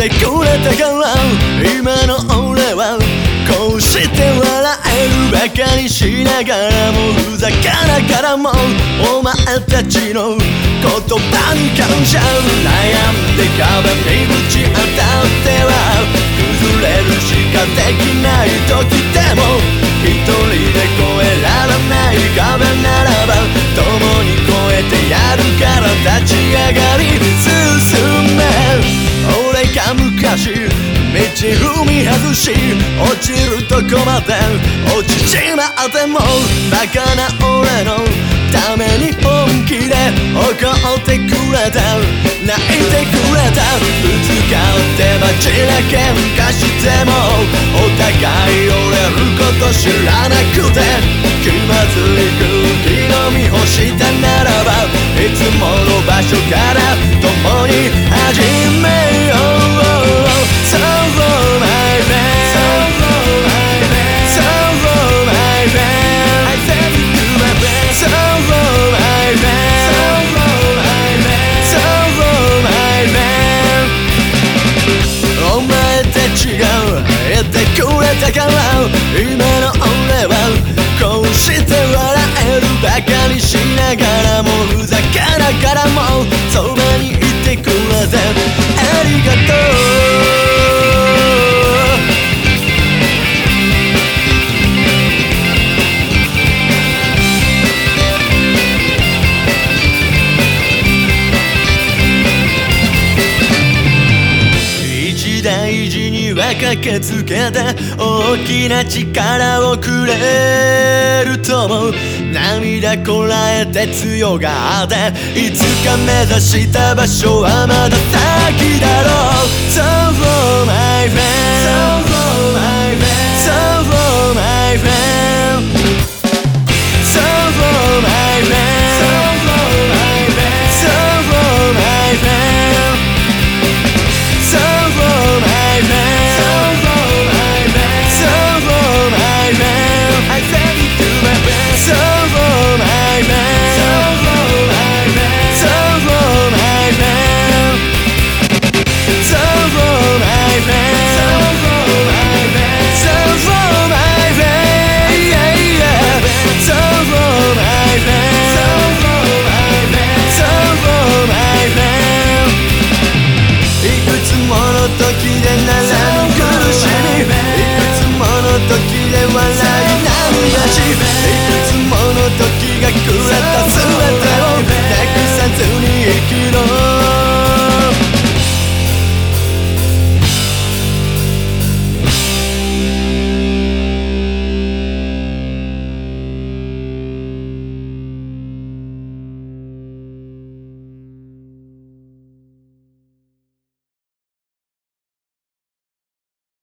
てくれたから今の俺はこうして笑えるバカにしながらもふざけながらもお前たちの言葉に感謝悩んで壁にぶち当たっては崩れるしかできないが昔道踏み外し落ちるとこまで落ちちまってもバカな俺のために本気で怒ってくれた泣いてくれたぶつかって街で喧嘩してもお互い折れること知らなくて気まずい空気飲み干したならばいつもの場所から共に始今の俺はこうして笑えるばかりしながらもふざけながらもそばにいてくれてありがとう駆けつけて大きな力をくれると思う。涙こらえて強がっていつか目指した場所はまだ先だろう。So 笑い。涙しいつもの時がくった全てをなくさずに生き